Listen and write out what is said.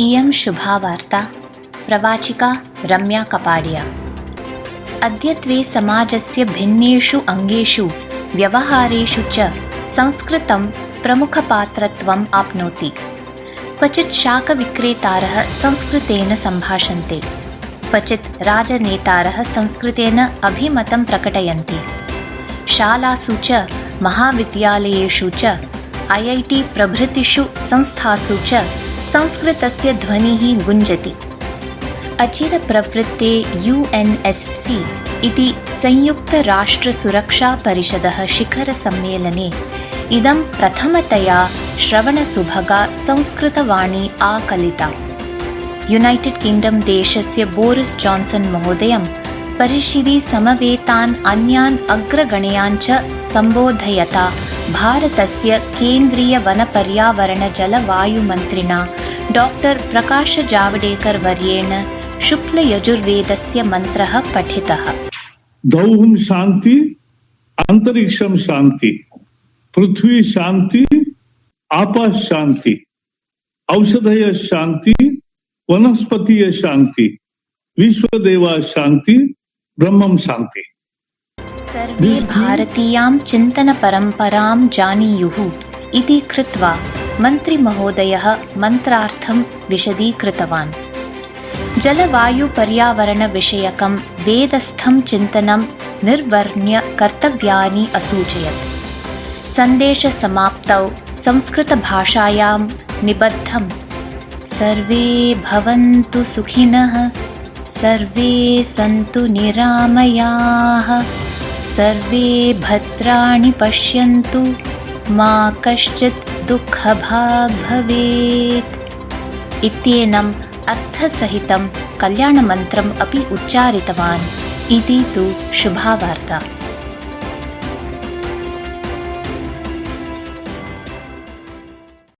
इयं शुभावार्ता। प्रवाचिका रम्या कपाडिया। अद्यत्वे समाजस्य भिन्नेषु अङ्गेषु व्यवहारेषु च संस्कृतं प्रमुखपात्रत्वम् आप्नोति। क्वचित् शाकविक्रेतारः संस्कृतेन सम्भाषन्ते। क्वचित् राजनेतारः संस्कृतेन अभिमतं प्रकटयन्ति। शालासु च महाविद्यालयेषु च ऐ ऐ टि प्रभृतिषु संस्थासु च संस्कृतस्य ध्वनिः गुञ्जति। अचिरप्रवृत्ते यु एन् एस् सि इति संयुक्तराष्ट्रसुरक्षापरिषदः शिखरसम्मेलने इदं प्रथमतया श्रवणसुभगा संस्कृतवाणी आकलिता। युनैटेड् किङ्ग्डम् देशस्य बोरिस् जान्सन् महोदयं परिषदि समवेतान् अन्यान् अग्रगणयान् च सम्बोधयता भारतस्य केन्द्रीयवनपर्यावरणजलवायुमन्त्रिणा डाक्टर् प्रकाशजावडेकर्वर्येण शुक्लयजुर्वेदस्य मन्त्रः पठितः। दौहं शान्ति अन्तरिक्षं शान्ति पृथ्वी शान्ति आपः शान्ति औषधय शान्ति वनस्पतीय शान्ति विश्वदेवा शान्ति ब्रह्मं शान्ति। सर्वे भारतीयां चिन्तनपरम्परां जानीयुः इति कृत्वा मन्त्रिमहोदयः मन्त्रार्थं विशदीकृतवान्। जलवायुपर्यावरणविषयकं वेदस्थं चिन्तनं निर्वर्ण्य कर्तव्यानि असूचयत्। सन्देशसमाप्तौ संस्कृतभाषायां निबद्धं। सर्वे भवन्तु सुखिनः सर्वे सन्तु निरामयाः सर्वे भद्राणि पश्यन्तु। मा कश्चित् दुःखभाग् भवेत् इत्येनम् अर्थसहितं कल्याणमन्त्रम् अपि उच्चारितवान्। इति तु शुभावार्ता